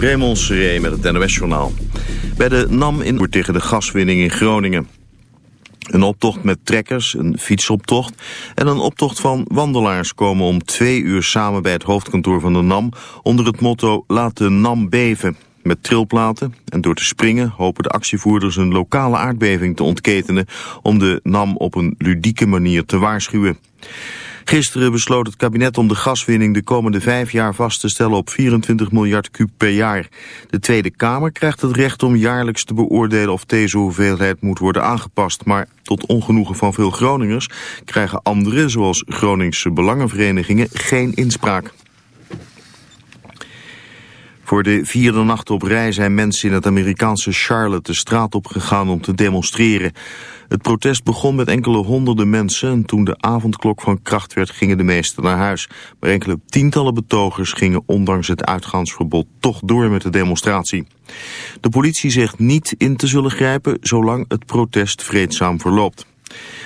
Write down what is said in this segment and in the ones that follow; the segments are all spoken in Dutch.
Raymond Seré met het NOS-journaal. Bij de NAM in wordt tegen de gaswinning in Groningen. Een optocht met trekkers, een fietsoptocht en een optocht van wandelaars komen om twee uur samen bij het hoofdkantoor van de NAM onder het motto Laat de NAM beven. Met trilplaten en door te springen hopen de actievoerders een lokale aardbeving te ontketenen om de NAM op een ludieke manier te waarschuwen. Gisteren besloot het kabinet om de gaswinning de komende vijf jaar vast te stellen op 24 miljard kub per jaar. De Tweede Kamer krijgt het recht om jaarlijks te beoordelen of deze hoeveelheid moet worden aangepast. Maar tot ongenoegen van veel Groningers krijgen anderen, zoals Groningse belangenverenigingen, geen inspraak. Voor de vierde nacht op rij zijn mensen in het Amerikaanse Charlotte de straat op gegaan om te demonstreren. Het protest begon met enkele honderden mensen en toen de avondklok van kracht werd gingen de meesten naar huis. Maar enkele tientallen betogers gingen ondanks het uitgaansverbod toch door met de demonstratie. De politie zegt niet in te zullen grijpen zolang het protest vreedzaam verloopt.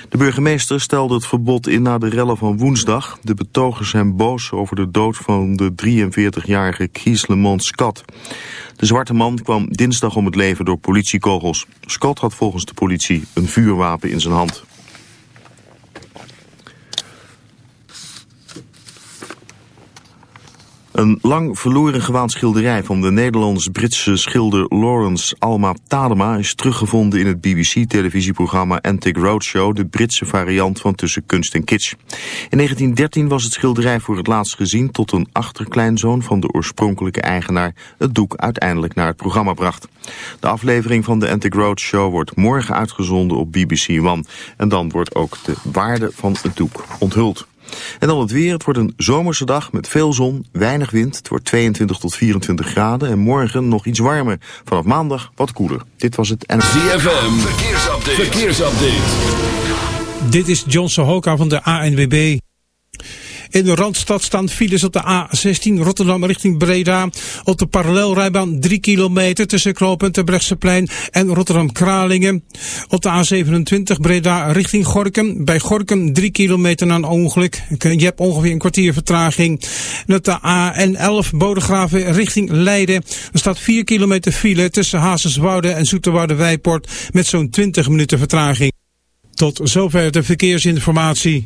De burgemeester stelde het verbod in na de rellen van woensdag. De betogers zijn boos over de dood van de 43-jarige Kies Lemont Scott. De zwarte man kwam dinsdag om het leven door politiekogels. Scott had volgens de politie een vuurwapen in zijn hand. Een lang verloren gewaand schilderij van de Nederlands-Britse schilder Lawrence Alma Tadema is teruggevonden in het BBC-televisieprogramma Antique Roadshow, de Britse variant van Tussen Kunst en Kitsch. In 1913 was het schilderij voor het laatst gezien tot een achterkleinzoon van de oorspronkelijke eigenaar het doek uiteindelijk naar het programma bracht. De aflevering van de Antique Roadshow wordt morgen uitgezonden op BBC One en dan wordt ook de waarde van het doek onthuld. En dan het weer. Het wordt een zomerse dag met veel zon, weinig wind. Het wordt 22 tot 24 graden en morgen nog iets warmer. Vanaf maandag wat koeler. Dit was het NFM. Verkeersupdate. Verkeersupdate. Dit is John Sohoka van de ANWB. In de Randstad staan files op de A16 Rotterdam richting Breda. Op de parallelrijbaan 3 kilometer tussen knooppunt Terbrechtseplein en Rotterdam-Kralingen. Op de A27 Breda richting Gorkum. Bij Gorkum 3 kilometer na een ongeluk. Je hebt ongeveer een kwartier vertraging. En op de A11 Bodegraven richting Leiden. Er staat 4 kilometer file tussen Hazenswoude en Zoeterwoude-Wijport met zo'n 20 minuten vertraging. Tot zover de verkeersinformatie.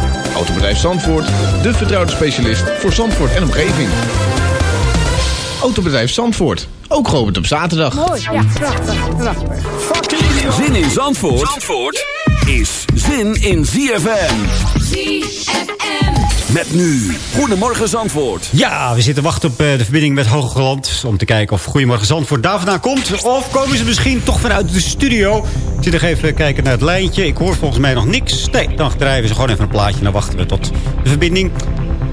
Autobedrijf Zandvoort, de vertrouwde specialist voor Zandvoort en omgeving. Autobedrijf Zandvoort, ook geopend op zaterdag. Mooi, ja, prachtig, prachtig. Zin in Zandvoort, Zandvoort is zin in ZFM. ZFM. Met nu, Goedemorgen Zandvoort. Ja, we zitten wachten op eh, de verbinding met Hoogland. Om te kijken of Goedemorgen Zandvoort daar vandaan komt. Of komen ze misschien toch vanuit de studio. Ik zit nog even kijken naar het lijntje. Ik hoor volgens mij nog niks. Nee, dan drijven ze gewoon even een plaatje. Dan wachten we tot de verbinding.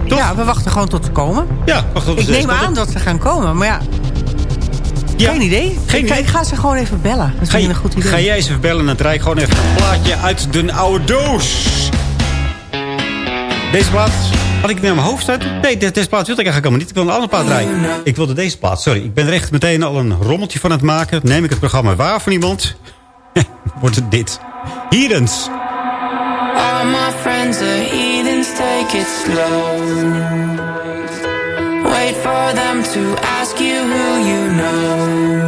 Toch? Ja, we wachten gewoon tot ze komen. Ja, wachten tot Ik ze neem komen. aan dat ze gaan komen, maar ja, Ja. geen idee. Geen ik, idee. ik ga ze gewoon even bellen. Dat is Ga, een goed idee. ga jij even bellen en dan draai ik gewoon even een plaatje uit de oude doos. Deze plaat had ik naar mijn hoofd staan. Nee, de- deze plaat wilde ik eigenlijk helemaal niet. Ik wil een andere plaat draaien. Ik wilde deze plaat, sorry. Ik ben er echt meteen al een rommeltje van het maken. Neem ik het programma waar van iemand? Wordt het dit. Hierens. All my friends are heathens, take it slow. Wait for them to ask you who you know.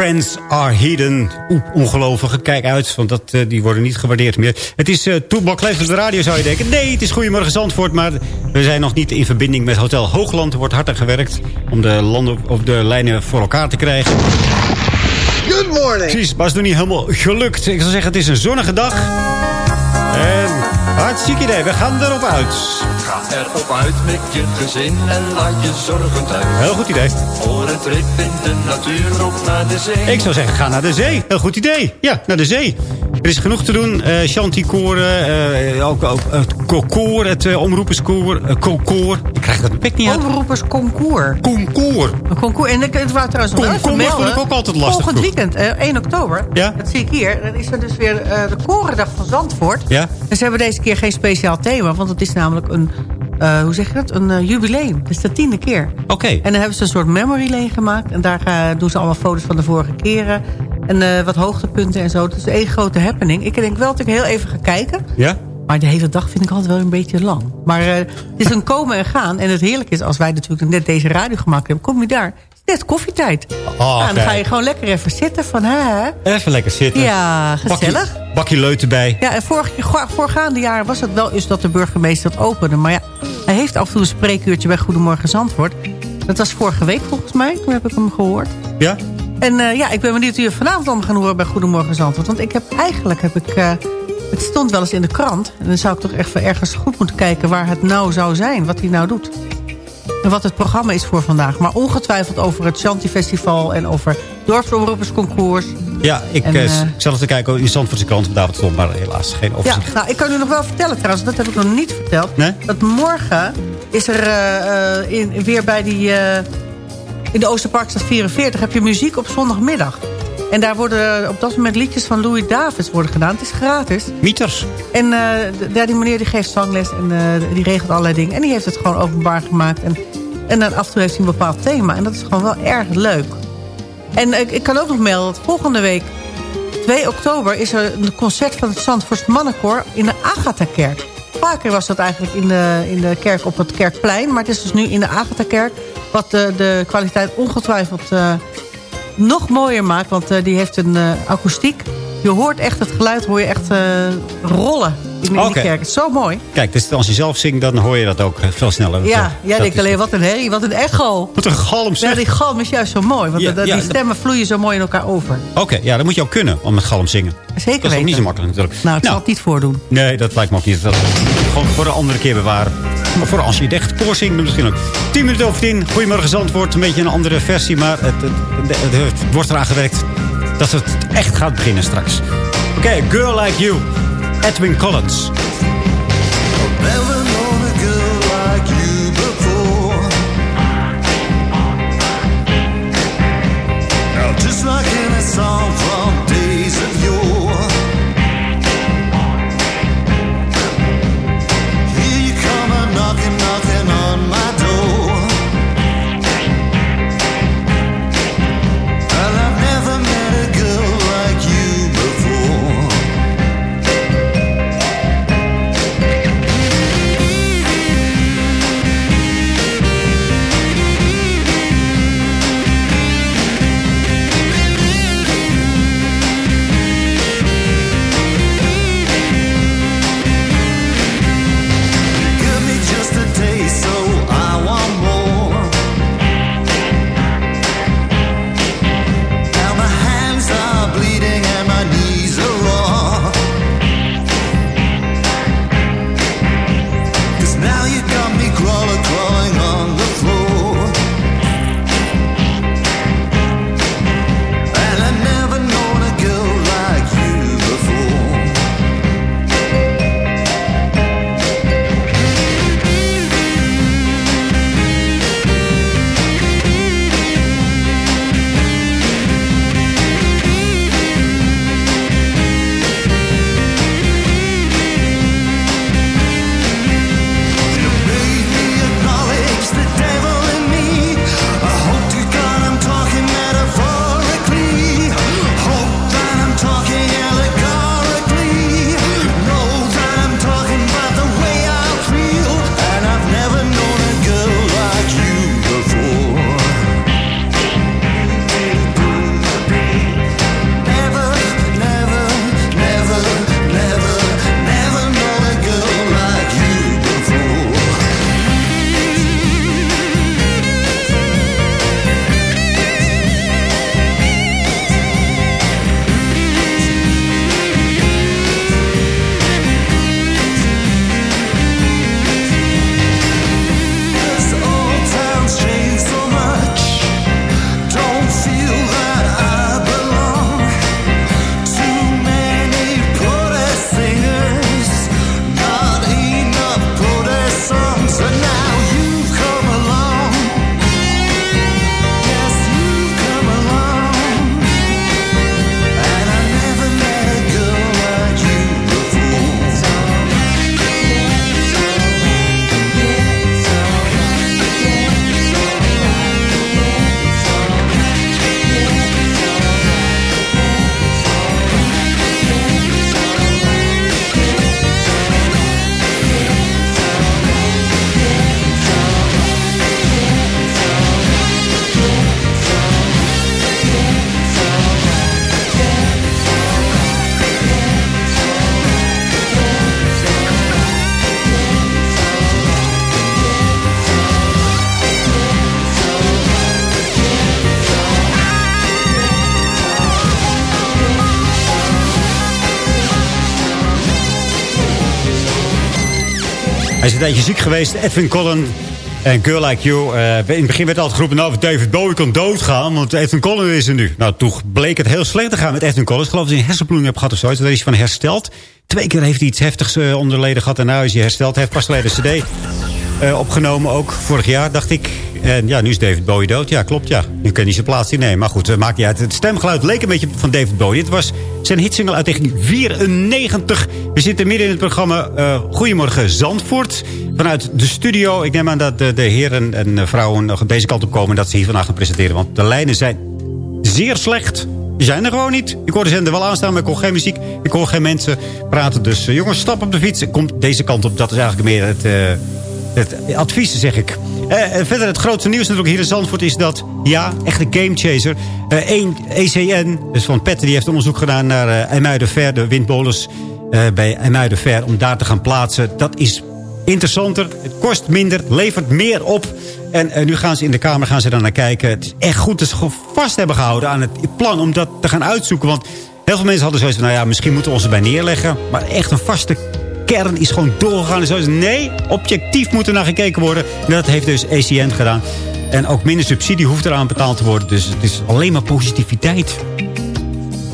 Friends are hidden. Oeh, ongelovige. Kijk uit, want dat, eh, die worden niet gewaardeerd meer. Het is uh, Toebak op de radio, zou je denken. Nee, het is Goedemorgen Zandvoort, maar we zijn nog niet in verbinding met Hotel Hoogland. Er wordt hard aan gewerkt om de, landen, of de lijnen voor elkaar te krijgen. Good morning. Precies, maar het is nog niet helemaal gelukt. Ik zou zeggen, het is een zonnige dag. En hartstikke idee, we gaan erop uit. Ga erop uit met je gezin en laat je zorgen thuis. Heel goed idee. Voor een trip in de natuur of naar de zee. Ik zou zeggen, ga naar de zee. Heel goed idee. Ja, naar de zee. Er is genoeg te doen. Uh, Chanticoren, uh, ook, ook het koor, het uh, omroeperskoor, uh, koor. Ik krijg dat pik niet uit. Omroepersconcours. Concours. Een concours. En het wou trouwens nog Concours vond melden. ik ook altijd lastig. Volgend weekend, eh, 1 oktober, Ja? dat zie ik hier. Dan is er dus weer eh, de Korendag van Zandvoort. Ja? En ze hebben deze keer geen speciaal thema, want het is namelijk een, eh, hoe zeg je dat, een eh, jubileum. Het is de tiende keer. Oké. En dan hebben ze een soort memory lane gemaakt. En daar eh, doen ze allemaal foto's van de vorige keren. En wat hoogtepunten en zo. Het is één grote happening. Ik denk wel dat ik heel even ga kijken. Ja? Maar de hele dag vind ik altijd wel een beetje lang. Maar het is een komen en gaan. En het heerlijke is, als wij natuurlijk net deze radio gemaakt hebben... kom je daar. Het is net koffietijd. Oh, Ja, dan ga je gewoon lekker even zitten van... Hè, Even lekker zitten. ja, gezellig. Bakje, leut erbij. Ja, en vorig, voorgaande jaar was het wel eens dat de burgemeester het opende. Maar ja, hij heeft af en toe een spreekuurtje bij Goedemorgen Zandvoort. Dat was vorige week volgens mij. Toen heb ik hem gehoord. Ja? En eh, ja, ik ben benieuwd hoe je vanavond om gaan horen bij Goedemorgen Zandvoort. Want ik heb eigenlijk, heb ik, eh, het stond wel eens in de krant. En dan zou ik toch echt ergens goed moeten kijken waar het nou zou zijn. Wat hij nou doet. En wat het programma is voor vandaag. Maar ongetwijfeld over het Shanti Festival en over dorpsomroepersconcours. Ja, ik En, ik zat te kijken in Zandvoortse krant. David stond maar helaas geen Ja, overzicht. nou, ik kan u nog wel vertellen trouwens, dat heb ik nog niet verteld. Nee? Dat morgen is er eh, in, weer bij die... eh, in de Oosterparkstad 44 heb je muziek op zondagmiddag. En daar worden op dat moment liedjes van Louis Davids worden gedaan. Het is gratis. Mieters. En ja, die meneer die geeft zangles en die regelt allerlei dingen. En die heeft het gewoon openbaar gemaakt. En, en dan af en toe heeft hij een bepaald thema. En dat is gewoon wel erg leuk. En ik kan ook nog melden dat volgende week, 2 oktober... is er een concert van het Zandvoorts Mannenkoor in de Agatha-kerk. Vaker was dat eigenlijk in de, in de kerk op het Kerkplein. Maar het is dus nu in de Agatha-kerk. Wat de, de kwaliteit ongetwijfeld eh, nog mooier maakt. Want eh, die heeft een eh, akoestiek. Je hoort echt het geluid, hoor je echt rollen in, kerk. Het is zo mooi. Kijk, dus als je zelf zingt, dan hoor je dat ook eh, veel sneller. Ja, Dat- jij dat denkt alleen, wat een herrie, wat een echo. Wat een galm Ja, zeg. die galm is juist zo mooi. Want Ja, ja, die stemmen vloeien zo mooi in elkaar over. Oké, ja, dat moet je ook kunnen, om met galm zingen. Zeker Dat is ook niet zo makkelijk natuurlijk. Nou, ik zal het niet voordoen. Nee, dat lijkt me ook niet. Dat gewoon voor een andere keer bewaren. Maar voor als je het echt koor zingt, dan misschien ook. 10 minuten over 10. Goedemorgen Zandvoort. Een beetje een andere versie, maar het, het, het, het wordt eraan gewerkt dat het echt gaat beginnen straks. Oké, Girl Like You. Edwin Collins. Is een tijdje ziek geweest. Edwin Collins. En Girl Like You, eh, in het begin werd altijd geroepen... nou, David Bowie kan doodgaan, want Edwin Collins is er nu. Nou, toen bleek het heel slecht te gaan met Edwin Collins. Ik geloof dat hij een hersenbloeding heeft gehad of zoiets. Daar is hij van hersteld. Twee keer heeft hij iets heftigs eh, onder de leden gehad... en nu is hij hersteld. Hij heeft pas geleden een cd eh, opgenomen, ook vorig jaar, dacht ik. En ja, nu is David Bowie dood. Ja, klopt, ja. Nu kan hij zijn plaats innemen. Maar goed, uh, maakt niet uit. Het stemgeluid leek een beetje van David Bowie. Het was zijn hitsingle uit 1994. We zitten midden in het programma uh, Goedemorgen Zandvoort. Vanuit de studio. Ik neem aan dat de, de heren en vrouwen nog deze kant op komen... dat ze hier vandaag gaan presenteren. Want de lijnen zijn zeer slecht. Zijn er gewoon niet. Ik hoor de zender wel aanstaan, maar ik hoor geen muziek. Ik hoor geen mensen praten. Dus jongens, stap op de fiets. Komt deze kant op. Dat is eigenlijk meer het... het advies, zeg ik. Uh, verder het grootste nieuws natuurlijk hier in Zandvoort is dat... ja, echt een gamechaser. Eén ECN, dus van Petter, die heeft onderzoek gedaan naar uh, IJmuidenver... de windmolens uh, bij IJmuidenver, om daar te gaan plaatsen. Dat is interessanter, het kost minder, levert meer op. En nu gaan ze in de Kamer gaan ze dan naar kijken. Het is echt goed dat ze vast hebben gehouden aan het plan... om dat te gaan uitzoeken, want... Heel veel mensen hadden zoiets van, nou ja, misschien moeten we ons erbij neerleggen. Maar echt een vaste kern is gewoon doorgegaan. En zo is nee, objectief moet er naar gekeken worden. En dat heeft dus ECN gedaan. En ook minder subsidie hoeft eraan betaald te worden. Dus het is alleen maar positiviteit.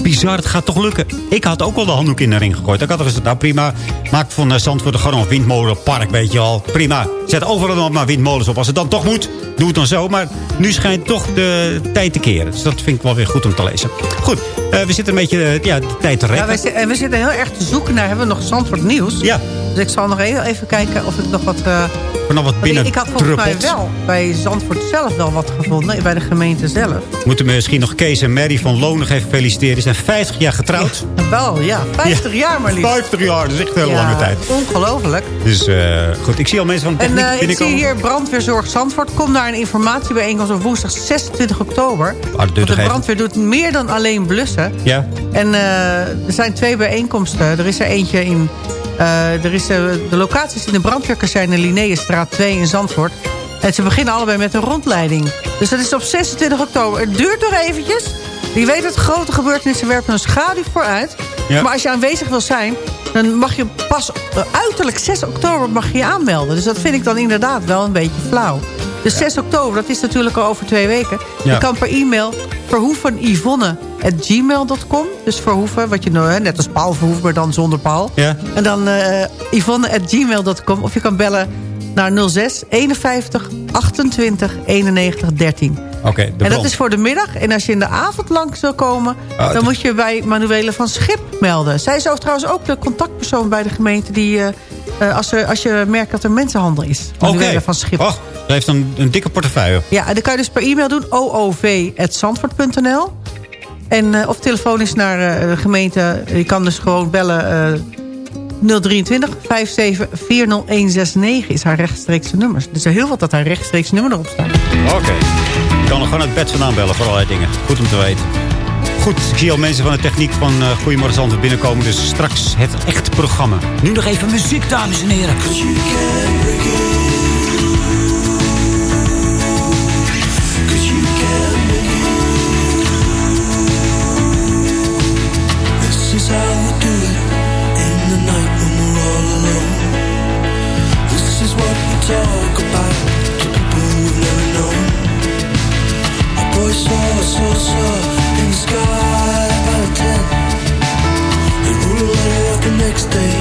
Bizar, het gaat toch lukken. Ik had ook wel de handdoek in de ring gegooid. Ik had er gezegd, nou prima, maak van Zandvoort gewoon een windmolenpark, weet je al. Prima, zet overal nog maar windmolens op. Als het dan toch moet, doe het dan zo. Maar nu schijnt toch de tijd te keren. Dus dat vind ik wel weer goed om te lezen. Goed, uh, we zitten een beetje uh, ja, de tijd te rekken. Ja, en we zitten heel erg te zoeken naar, hebben we nog Zandvoort nieuws? Ja. Dus ik zal nog even, even kijken of ik nog wat... Uh, nog wat binnen ik, ik had volgens mij wel bij Zandvoort zelf wel wat gevonden. Bij de gemeente zelf. Moeten we misschien nog Kees en Mary van Loon nog even feliciteren. Die zijn 50 jaar getrouwd. Ja, wel, ja. 50 ja, jaar maar liefst. 50 jaar, dat is echt een hele ja, lange tijd. Ongelooflijk. Dus goed, ik zie al mensen van techniek En ik zie hier brandweerzorg Zandvoort. Kom naar een informatiebijeenkomst op woensdag 26 oktober. Ah, de, brandweer doet meer dan alleen blussen. Ja. En uh, er zijn twee bijeenkomsten. Er is er eentje in... Uh, er is, de locaties in de brandweerkazerne Linnaeusstraat 2 in Zandvoort. En ze beginnen allebei met een rondleiding. Dus dat is op 26 oktober. Het duurt nog eventjes. Je weet het, grote gebeurtenissen werpen een schaduw vooruit. Ja. Maar als je aanwezig wil zijn, dan mag je pas uiterlijk 6 oktober mag je, je aanmelden. Dus dat vind ik dan inderdaad wel een beetje flauw. Dus 6 oktober, dat is natuurlijk al over twee weken. Je kan per e-mail verhoevenivonne.gmail.com. Dus verhoeven, wat je nou, net als Paul Verhoeven, maar dan zonder Paul. Ja. En dan uh, yvonne.gmail.com. Of je kan bellen naar 06 51 28 91 13. Oké, okay, En dat is voor de middag. En als je in de avond langs wil komen... Oh, dan moet je bij Manuele van Schip melden. Zij is ook trouwens ook de contactpersoon bij de gemeente... die uh, als, er, als je merkt dat er mensenhandel is. Manuele okay. van Schip. Oh, ze heeft een, een dikke portefeuille. Ja, en dan kan je dus per e-mail doen. oov.zandvoort.nl En uh, of telefonisch naar uh, de gemeente. Je kan dus gewoon bellen... 023 57 40169 is haar rechtstreekse nummer. Dus er heel wat dat haar rechtstreeks nummer erop staat. Oké. Okay. Je kan er gewoon het bed vandaan bellen voor allerlei dingen. Goed om te weten. Goed, ik zie al mensen van de techniek van uh, Goedemorgen Zandvoort binnenkomen. Dus straks het echte programma. Nu nog even muziek, dames en heren. Next day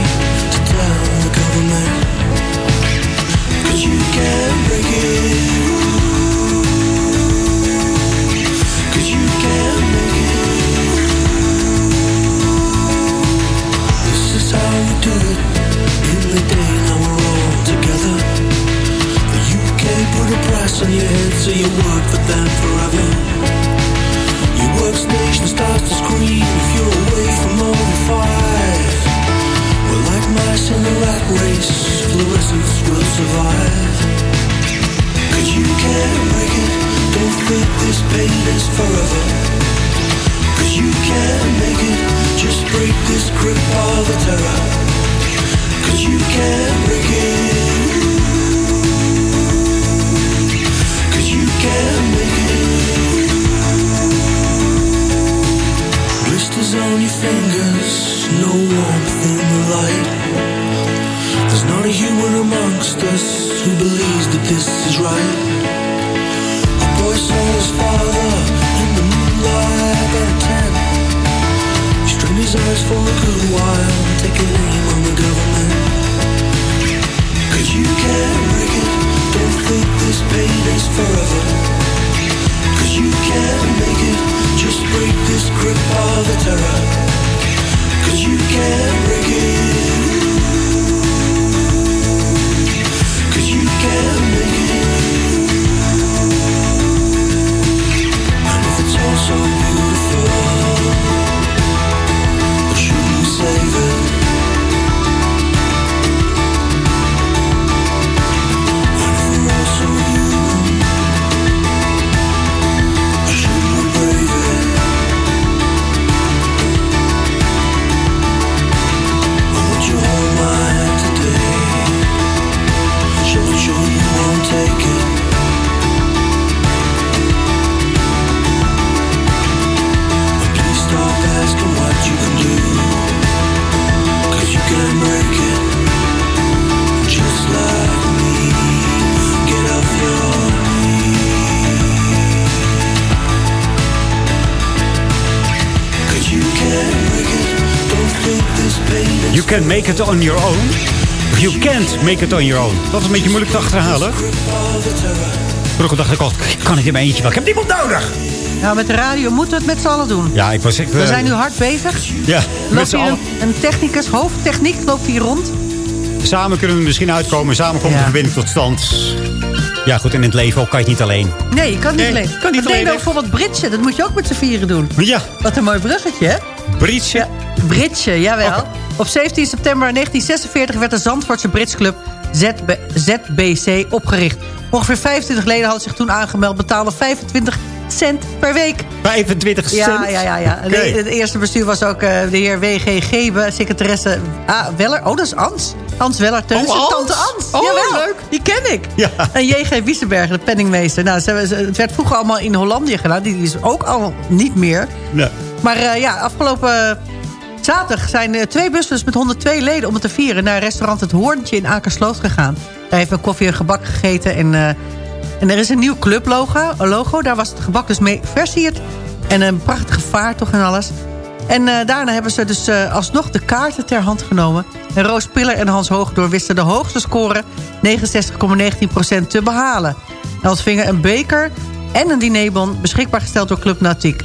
You can make it on your own. Of you can't make it on your own. Dat is een beetje moeilijk te achterhalen. Vroeger dacht ik al, ik kan het in mijn eentje wel. Ik heb niemand nodig. Nou, met de radio moeten we het met z'n allen doen. Ja, ik was echt... We eh, zijn nu hard bezig. Ja, met Loopt z'n hier allen. een, een technicus, hoofdtechniek, loopt hier rond. Samen kunnen we misschien uitkomen. Samen komt de Ja. verbinding tot stand. Ja, goed, in het leven ook kan je het niet alleen. Nee, je kan niet Nee, alleen. kan niet alleen, hè? bijvoorbeeld bridge? Dat moet je ook met z'n vieren doen. Ja, Wat een mooi bruggetje, hè? Britse. Ja, jawel. Op 17 september 1946 werd de Zandvoortse Britsclub ZB ZBC opgericht. Ongeveer 25 leden hadden zich toen aangemeld, betaalden 25 cent per week. 25 cent. Ja, ja, ja. ja. De- Het eerste bestuur was ook eh, de heer W.G. Gebe, secretaresse A. Weller. Oh, dat is Ans. Ans Weller, Teus. Oh, Ans? Tante Ans. Oh, Jawel, leuk. Die ken ik. Ja. En J.G. Wiesenberg, de penningmeester. Nou, ze, het werd vroeger allemaal in Hollandië gedaan. Die is ook al niet meer. Nee. Maar eh, ja, afgelopen zaterdag zijn eh, twee bussen met 102 leden... om het te vieren naar restaurant Het Hoorntje in Akersloot gegaan. Daar heeft men koffie en gebak gegeten. En, eh, en er is een nieuw clublogo. Een logo. Daar was het gebak dus mee versierd. En een prachtige vaartocht en alles. En eh, daarna hebben ze dus eh, alsnog de kaarten ter hand genomen. En Roos Piller en Hans Hoogdoor wisten de hoogste score... 69,19% te behalen. En ontvingen een beker en een dinerbon... beschikbaar gesteld door Club Natiek.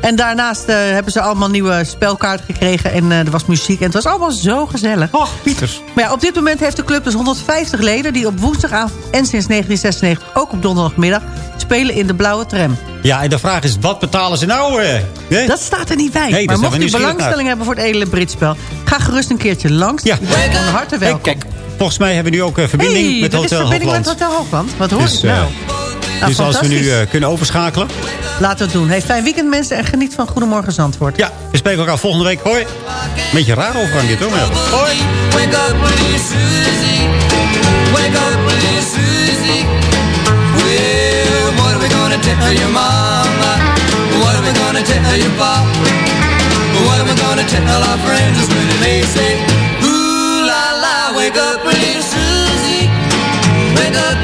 En daarnaast eh, hebben ze allemaal nieuwe spelkaarten gekregen. En eh, er was muziek. En het was allemaal zo gezellig. Och, Pieters. Maar ja, op dit moment heeft de club dus 150 leden... die op woensdagavond en sinds 1996 ook op donderdagmiddag... spelen in de blauwe tram. Ja, en de vraag is, wat betalen ze nou? eh? Dat staat er niet bij. Nee, maar mocht u belangstelling hebben voor het edele Britspel... ga gerust een keertje langs. Ja. Van harte Hey, welkom. kijk, volgens mij hebben we nu ook eh, verbinding hey, met Hotel verbinding Hoogland. met Hotel Hoogland. Wat hoor Dus, ik nou? Nou, dus als we nu eh, kunnen overschakelen. Laten we het doen. Hey, fijn weekend mensen en geniet van Goedemorgen Zandvoort. Ja, we spreken elkaar volgende week. Hoi. Beetje raar overgang dit hoor. maar. Hoi. Wake up, pretty Susie. Wake up, pretty Susie. Well, what are we gonna tell your mama? What are we gonna tell your pop? What are we gonna tell our friends when they say, Ooh la la, wake up, pretty Susie. Wake up,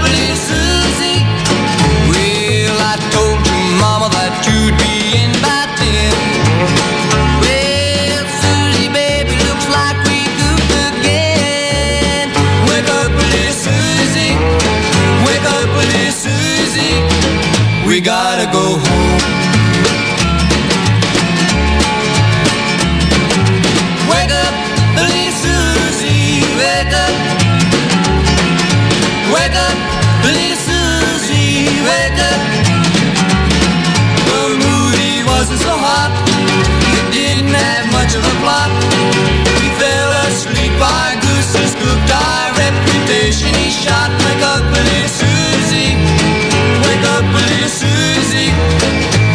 We gotta go home. Wake up, pretty Susie. Wake up. Wake up, pretty Susie. Wake up. The movie wasn't so hot. It didn't have much of a plot.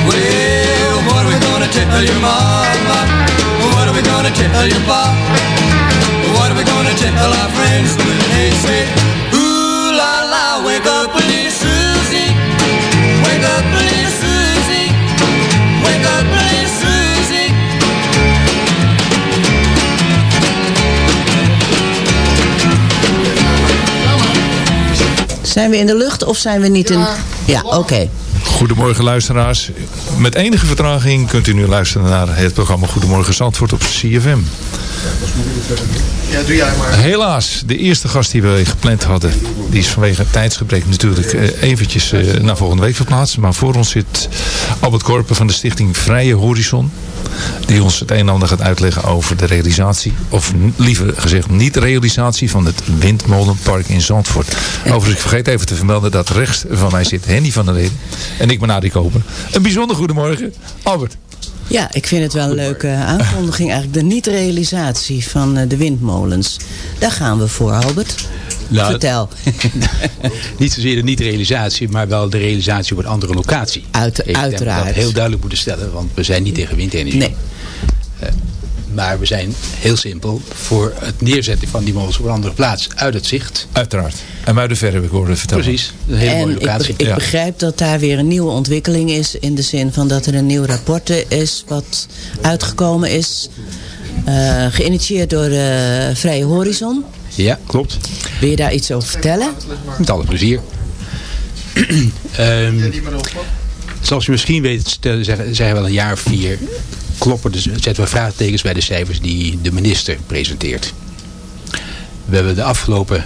Well, what are we gonna tell your mama? What are we gonna tell your pop? What are we gonna tell our friends when they say, Ooh la la, wake up, pretty Susie. Wake up, pretty Susie. Wake up, pretty Susie. Zijn we in de lucht of zijn we niet in... Ja, oké. Goedemorgen luisteraars. Met enige vertraging kunt u nu luisteren naar het programma Goedemorgen Zandvoort op CFM. Ja, doe jij maar. Helaas, de eerste gast die we gepland hadden, die is vanwege tijdsgebrek natuurlijk eh, eventjes eh, naar volgende week verplaatst. Maar voor ons zit Albert Korpen van de stichting Vrije Horizon. Die ons het een en ander gaat uitleggen over de realisatie, of liever gezegd niet realisatie van het windmolenpark in Zandvoort. Overigens, ik vergeet even te vermelden dat rechts van mij zit Henny van der Leden en ik ben Arie Koper. Een bijzonder goedemorgen, Albert. Ja, ik vind het wel een leuke aankondiging eigenlijk. De niet-realisatie van eh, de windmolens. Daar gaan we voor, Albert. Nou, Vertel. niet zozeer de niet-realisatie, maar wel de realisatie op een andere locatie. Uit, Ik denk uiteraard. dat heel duidelijk moeten stellen, want we zijn niet tegen windenergie. Nee. Eh, maar we zijn heel simpel voor het neerzetten van die molens op een andere plaats uit het zicht. Uiteraard. En Muidenver heb ik horen vertellen. Precies, een hele en mooie ik, locatie. be- ik begrijp dat daar weer een nieuwe ontwikkeling is. In de zin van dat er een nieuw rapport is wat uitgekomen is. eh, geïnitieerd door eh, Vrije Horizon. Ja, klopt. Wil je daar iets over vertellen? Met alle plezier. Ehm, zoals je misschien weet, zeggen, zeggen we al een jaar of vier... kloppen, dus zetten we vraagtekens bij de cijfers die de minister presenteert. We hebben de afgelopen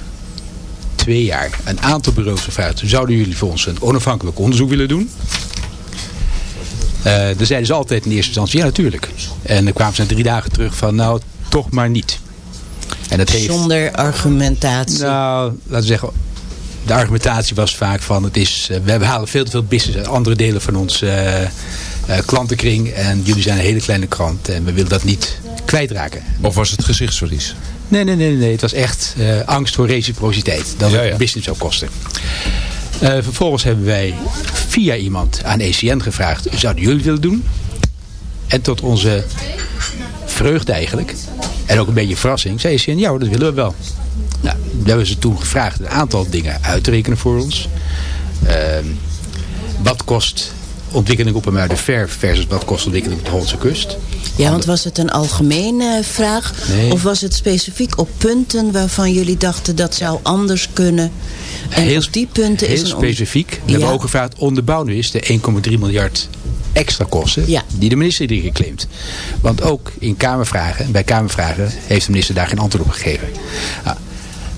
twee jaar een aantal bureaus gevraagd... zouden jullie voor ons een onafhankelijk onderzoek willen doen? Eh dan zeiden ze altijd in eerste instantie, ja natuurlijk. En dan kwamen ze na drie dagen terug van, nou, toch maar niet. En dat heeft... Zonder argumentatie. Nou, laten we zeggen, de argumentatie was vaak van het is, eh, we halen veel te veel business uit andere delen van onze eh, eh, klantenkring. En jullie zijn een hele kleine krant en we willen dat niet kwijtraken. Of was het gezichtsverlies? Nee, nee, nee, nee. Het was echt eh, angst voor reciprociteit. Dat Ja, het ja. business zou kosten. Eh, vervolgens hebben wij via iemand aan ECN gevraagd. Zouden jullie willen doen? En tot onze vreugde eigenlijk. En ook een beetje verrassing. Zei ECN, ja dat willen we wel. Nou, we hebben ze toen gevraagd een aantal dingen uit te rekenen voor ons. Ehm, wat kost ontwikkeling op een Muidenver versus wat kost ontwikkeling op de Hollandse kust? Ja, want was het een algemene vraag? Nee. Of was het specifiek op punten waarvan jullie dachten dat zou anders kunnen? En Heel op die punten Heel is een specifiek. We Ja. hebben ook gevraagd onderbouw nu is de 1,3 miljard extra kosten Ja. die de minister die geclaimd. Want ook in Kamervragen, bij Kamervragen heeft de minister daar geen antwoord op gegeven. Nou,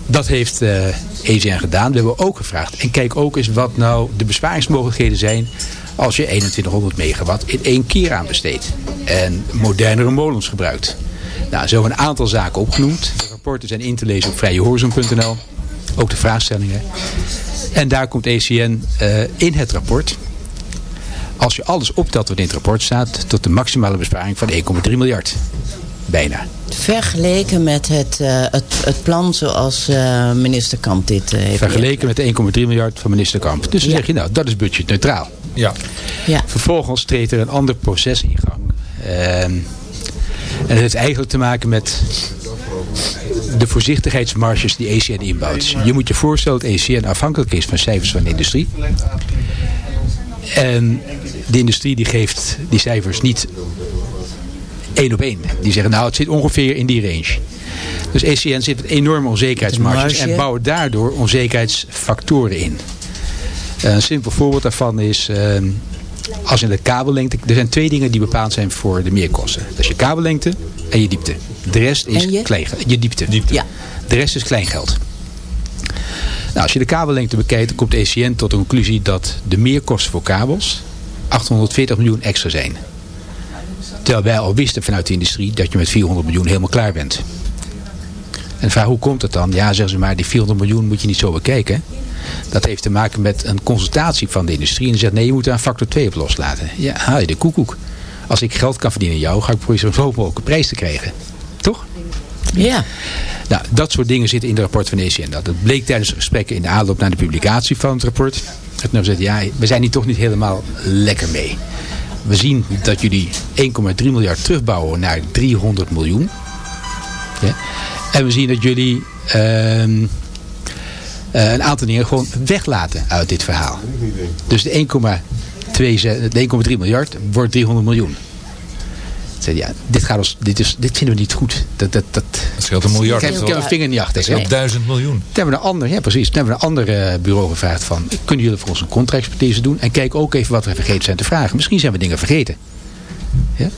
dat heeft eh ECN gedaan. We hebben ook gevraagd. En kijk ook eens wat nou de besparingsmogelijkheden zijn als je 2100 megawatt in één keer aanbesteedt. En modernere molens gebruikt. Nou, zo een aantal zaken opgenoemd. De rapporten zijn in te lezen op vrijehorizon.nl. Ook de vraagstellingen. En daar komt ECN eh, in het rapport. Als je alles optelt wat in het rapport staat. Tot de maximale besparing van 1,3 miljard. Bijna. Vergeleken met het, eh, het, het plan zoals eh, minister Kamp dit eh, heeft Vergeleken met de 1,3 miljard van minister Kamp. Dus dan zeg je nou, dat is budgetneutraal. Ja. Ja. Vervolgens treedt er een ander proces in gang. Ehm, en dat heeft eigenlijk te maken met de voorzichtigheidsmarges die ECN inbouwt. Je moet je voorstellen dat ECN afhankelijk is van cijfers van de industrie. En de industrie die geeft die cijfers niet één op één. Die zeggen nou het zit ongeveer in die range. Dus ECN zit met enorme onzekerheidsmarges Marge. en bouwt daardoor onzekerheidsfactoren in. Een simpel voorbeeld daarvan is ehm, als in de kabellengte. Er zijn twee dingen die bepaald zijn voor de meerkosten. Dat is je kabellengte en je diepte. De rest is je? klein Je diepte. Ja. De rest is kleingeld. Nou, als je de kabellengte bekijkt, dan komt ECN tot de conclusie dat de meerkosten voor kabels 840 miljoen extra zijn. Terwijl wij al wisten vanuit de industrie dat je met 400 miljoen helemaal klaar bent. En vraag, hoe komt het dan? Ja, zeggen ze maar, die 400 miljoen moet je niet zo bekijken. Dat heeft te maken met een consultatie van de industrie. En zegt, nee, je moet daar een factor 2 op loslaten. Ja, haal je de koekoek. Als ik geld kan verdienen in jou, ga ik proberen zo hoog mogelijk prijs te krijgen. Toch? Ja. Nou, dat soort dingen zitten in het rapport van ECN. Dat het bleek tijdens de gesprekken in de aanloop naar de publicatie van het rapport. Het nou gezegd, ja, we zijn hier toch niet helemaal lekker mee. We zien dat jullie 1,3 miljard terugbouwen naar 300 miljoen. En we zien dat jullie ehm, eh, een aantal dingen gewoon weglaten uit dit verhaal. Dus de 1,2 ze- de 1,3 miljard wordt 300 miljoen. Zei, ja, dit, gaat ons, dit, is, dit vinden we niet goed. Dat, dat, dat, Dat scheelt een miljard. Ik heb, een vinger niet achter. Dat scheelt duizend miljoen. Toen hebben we een ander, ja precies. Toen hebben we een ander eh, bureau gevraagd van, kunnen jullie voor ons een contractexpertise doen? En kijk ook even wat we vergeten zijn te vragen. Misschien zijn we dingen vergeten. Ja?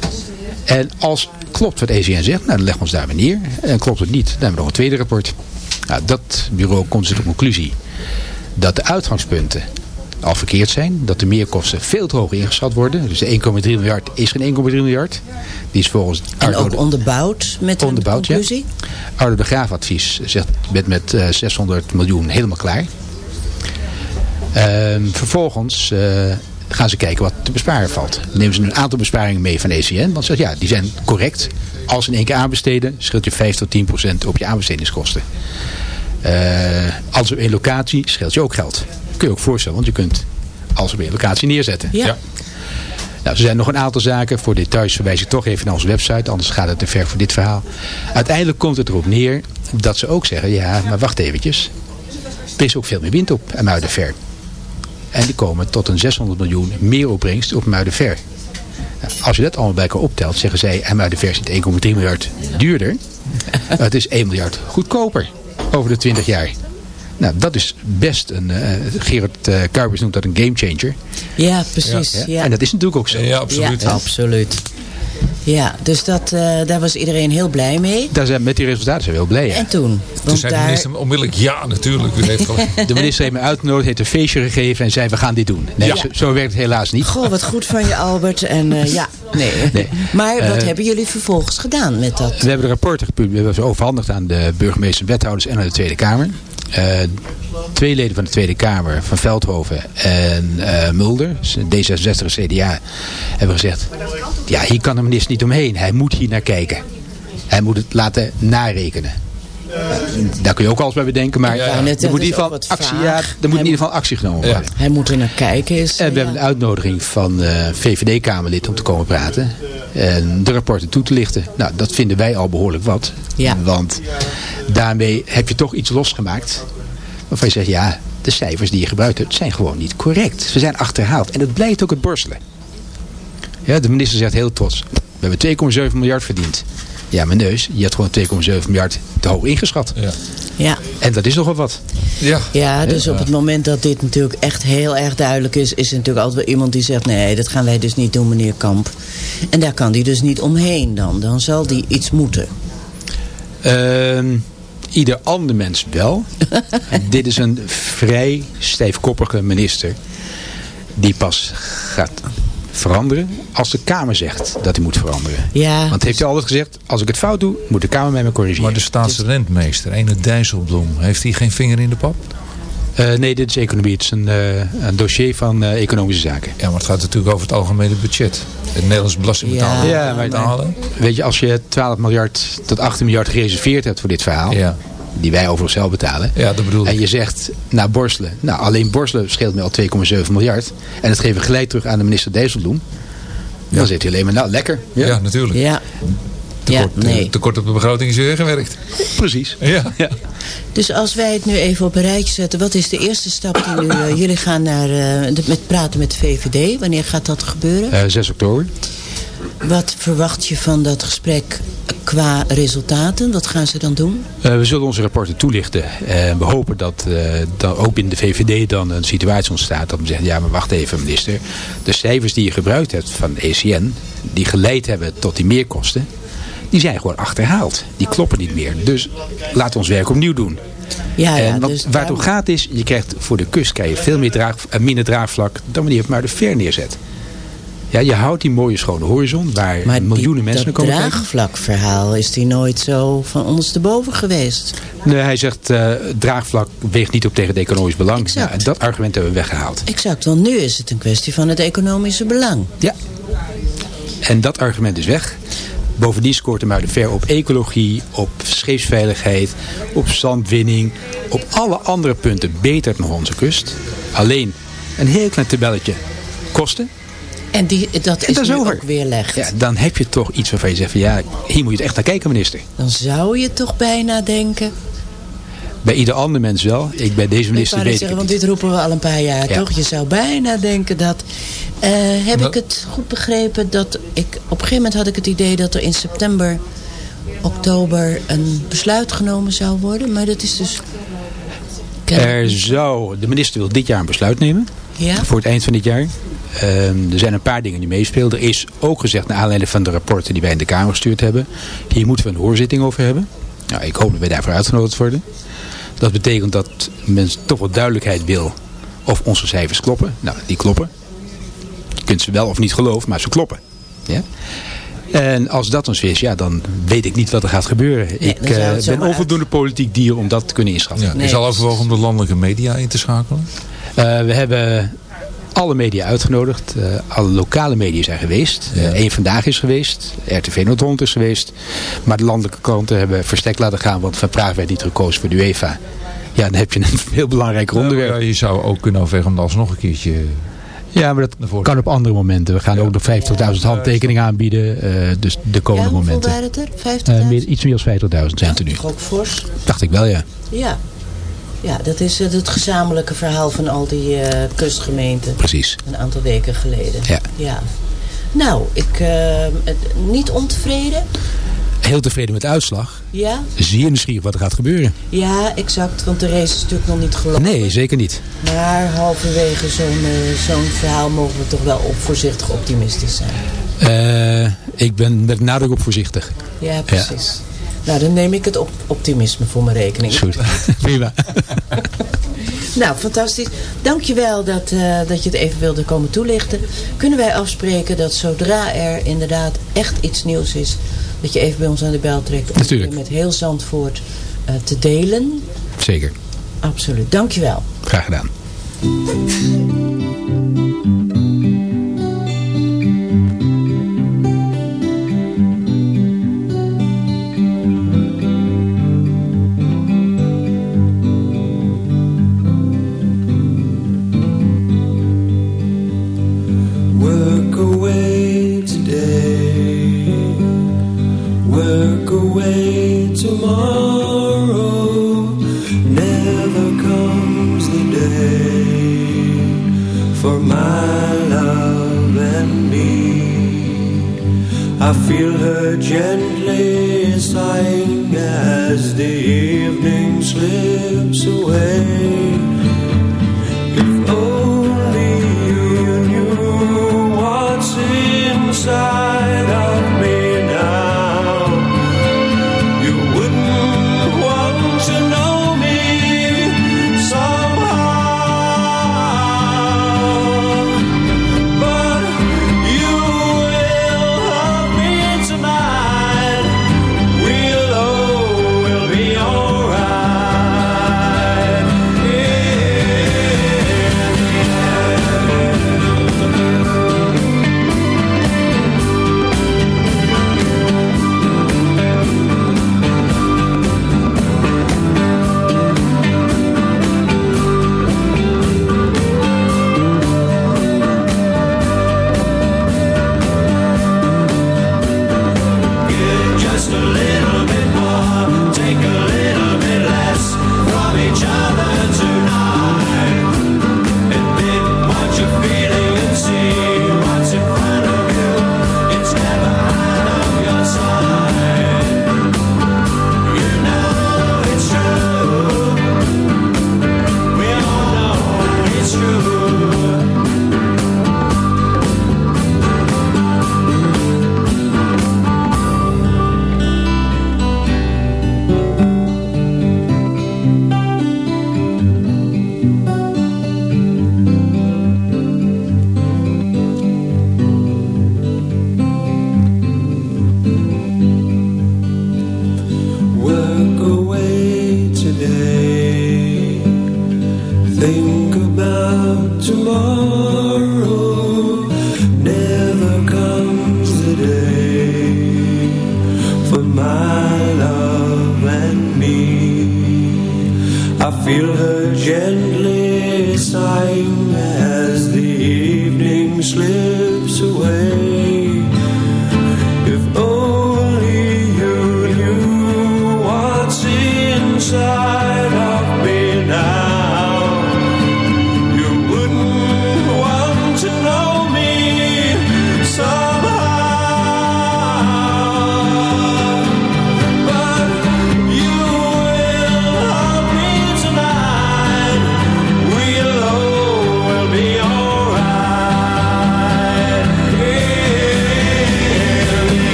En als klopt wat ECN zegt, nou, dan leggen we ons daar weer neer. En klopt het niet, dan hebben we nog een tweede rapport. Nou, dat bureau komt tot de conclusie dat de uitgangspunten al verkeerd zijn. Dat de meerkosten veel te hoog ingeschat worden. Dus de 1,3 miljard is geen 1,3 miljard. Die is volgens En ook de- onderbouwd met Onderbouwd, ja. conclusie? Arno de Graaf advies zegt met, met eh, 600 miljoen helemaal klaar. Ehm, vervolgens eh, gaan ze kijken wat te besparen valt. Dan nemen ze een aantal besparingen mee van ECN. Want ze zeggen ja, die zijn correct. Als ze in één keer aanbesteden, scheelt je 5 tot 10 procent op je aanbestedingskosten. Eh, als op één locatie scheelt je ook geld. Kun je ook voorstellen, want je kunt alles op één locatie neerzetten. Ja. Nou, er zijn nog een aantal zaken. Voor details verwijs ik toch even naar onze website. Anders gaat het te ver voor dit verhaal. Uiteindelijk komt het erop neer dat ze ook zeggen... Ja, maar wacht eventjes. Er is ook veel meer wind op Muidenver. En die komen tot een 600 miljoen meer opbrengst op Muidenver. Nou, als je dat allemaal bij elkaar optelt, zeggen zij... En Muidenver zit 1,3 miljard duurder. het is 1 miljard goedkoper over de 20 jaar. Nou, dat is best een... eh, Gerard eh Kuipers noemt dat een gamechanger. Ja, precies. Ja. Ja. En dat is natuurlijk ook zo. Ja, absoluut. Ja, absoluut. Ja, dus dat, eh, daar was iedereen heel blij mee. Daar zijn, met die resultaten zijn we heel blij. ja. En toen? Toen zei de minister onmiddellijk ja, natuurlijk. U heeft. De minister heeft me uitgenodigd, heeft een feestje gegeven en zei we gaan dit doen. Nee, Ja. zo, zo werkt het helaas niet. Goh, wat goed van je Albert. En eh, ja, nee. Nee. Maar wat Eh, hebben jullie vervolgens gedaan met dat? We hebben de rapporten gepubliceerd, we hebben ze overhandigd aan de burgemeester, wethouders en aan de Tweede Kamer. Eh, twee leden van de Tweede Kamer, Van Veldhoven en eh, Mulder, D66 en CDA, hebben gezegd, ja hier kan de minister niet omheen. Hij moet hier naar kijken. Hij moet het laten narekenen. Eh, daar kun je ook alles bij bedenken, maar net er moet in ieder geval actie, ja, er moet in Hij ieder geval actie genomen worden. Hij moet er naar kijken. Is, En we hebben een uitnodiging van eh VVD-Kamerlid om te komen praten. En de rapporten toe te lichten. Nou, dat vinden wij al behoorlijk wat. Want daarmee heb je toch iets losgemaakt. Waarvan je zegt, ja, de cijfers die je gebruikt hebt zijn gewoon niet correct. Ze zijn achterhaald. En dat blijkt ook het borstelen. Ja, de minister zegt heel trots. We hebben 2,7 miljard verdiend. Ja, mijn neus. Je had gewoon 2,7 miljard te hoog ingeschat. Ja. Ja. En dat is nogal wat. Ja. Ja, dus op het moment dat dit natuurlijk echt heel erg duidelijk is... is er natuurlijk altijd wel iemand die zegt... nee, dat gaan wij dus niet doen, meneer Kamp. En daar kan die dus niet omheen dan. Dan zal die iets moeten. Ehm, ieder ander mens wel. Dit is een vrij stijfkoppige minister. Die pas gaat veranderen als de Kamer zegt dat hij moet veranderen. Ja, Want heeft hij altijd gezegd, als ik het fout doe, moet de Kamer mij maar corrigeren. Maar de staatsrentmeester, ene Dijsselbloem, heeft hij geen vinger in de pap? Eh, nee, dit is economie. Het is een, eh, een dossier van eh, economische zaken. Ja, maar het gaat natuurlijk over het algemene budget. Het Nederlands belastingbetaler Ja, maar- betalen. Weet je, als je 12 miljard tot 18 miljard gereserveerd hebt voor dit verhaal... Ja. Die wij overigens zelf betalen... Ja, dat bedoel ik. En je zegt, nou Borselen. Nou, alleen Borselen scheelt me al 2,7 miljard. En dat geven we gelijk terug aan de minister Dijsselbloem. Dan zit hij alleen maar, nou lekker. Ja, natuurlijk. Ja. Tekort, ja, nee. eh, tekort op de begroting is weer gewerkt. Precies. Ja. ja. Dus als wij het nu even op een rijtje zetten... wat is de eerste stap die nu... eh, jullie gaan naar, eh, met praten met de VVD. Wanneer gaat dat gebeuren? Eh, 6 oktober. Wat verwacht je van dat gesprek qua resultaten? Wat gaan ze dan doen? Eh, we zullen onze rapporten toelichten. En we hopen dat eh, dan ook binnen de VVD dan een situatie ontstaat. Dat we zeggen, ja maar wacht even minister. De cijfers die je gebruikt hebt van de ECN. Die geleid hebben tot die meerkosten. Die zijn gewoon achterhaald. Die kloppen niet meer. Dus laten we ons werk opnieuw doen. Ja, ja, en wat, dus waar het om gaat is, je krijgt voor de kust krijg je veel meer draag, eh, minder draagvlak dan wanneer je het maar de ver neerzet. Ja, je houdt die mooie schone horizon waar Maar die- miljoenen mensen naar dat komen kijken. draagvlakverhaal is die nooit zo van ondersteboven geweest. Nee, hij zegt eh, draagvlak weegt niet op tegen het economisch belang. Exact. Nou, dat argument hebben we weggehaald. Exact, want nu is het een kwestie van het economische belang. Ja. En dat argument is weg. Bovendien scoort de Muidenver op ecologie, op scheepsveiligheid, op zandwinning, op alle andere punten beter dan onze kust. Alleen een heel klein tabelletje kosten. En die, dat En is is ook weerlegd. Ja, dan heb je toch iets waarvan je zegt van ja, hier moet je het echt naar kijken minister. Dan zou je toch bijna denken... Bij ieder ander mens wel. Ik bij deze Ik minister net weet ik zeggen, het want dit roepen we al een paar jaar, Ja. toch? Je zou bijna denken dat... Eh, heb Nou- ik het goed begrepen dat ik... Op een gegeven moment had ik het idee dat er in september, oktober... een besluit genomen zou worden. Maar dat is dus... Er zou, de minister wil dit jaar een besluit nemen. Ja? Voor het eind van dit jaar. Ehm, er zijn een paar dingen die meespelen. Er is ook gezegd, naar aanleiding van de rapporten die wij in de Kamer gestuurd hebben. Hier moeten we een hoorzitting over hebben. Nou, ik hoop dat wij daarvoor uitgenodigd worden. Dat betekent dat men toch wat duidelijkheid wil of onze cijfers kloppen. Nou, die kloppen. Je kunt ze wel of niet geloven, maar ze kloppen. Ja? En als dat ons is, ja, dan weet ik niet wat er gaat gebeuren. ik eh, ben onvoldoende politiek dier om dat te kunnen inschatten. Ja, is al overwogen om de landelijke media in te schakelen? Eh, we hebben alle media uitgenodigd. Eh, alle lokale media zijn geweest. Eén vandaag is geweest. RTV Noord-Holland is geweest. Maar de landelijke kranten hebben verstek laten gaan. Want Van Praag werd niet gekozen voor de UEFA. Ja, dan heb je een heel belangrijk onderwerp. Ja, je zou ook kunnen overwegen om dat alsnog een keertje... Ja, maar dat kan op andere momenten. We gaan ook nog 50.000 handtekeningen aanbieden. eh, dus de komende Hoeveel momenten. waren het er? 50.000? Eh, meer, iets meer dan 50.000 zijn het er nu. Toch ook fors? Dacht ik wel, ja. Ja. Ja, dat is het, het gezamenlijke verhaal van al die eh, kustgemeenten. Precies. Een aantal weken geleden. Ja. ja. Nou, ik het- niet ontevreden. Heel tevreden met de uitslag. Ja? Zeer nieuwsgierig wat er gaat gebeuren. Ja, exact. Want de race is natuurlijk nog niet gelopen. Nee, zeker niet. Maar halverwege zo'n eh, zo'n verhaal mogen we toch wel op voorzichtig optimistisch zijn. Ik ben met nadruk op voorzichtig. Ja, precies. Nou, dan neem ik het op optimisme voor mijn rekening. Goed. Prima. Nou, fantastisch. Dankjewel dat, eh, dat je het even wilde komen toelichten. Kunnen wij afspreken dat zodra er inderdaad echt iets nieuws is... dat je even bij ons aan de bel trekt om Natuurlijk. het met heel Zandvoort eh, te delen? Zeker. Absoluut. Dankjewel. Graag gedaan.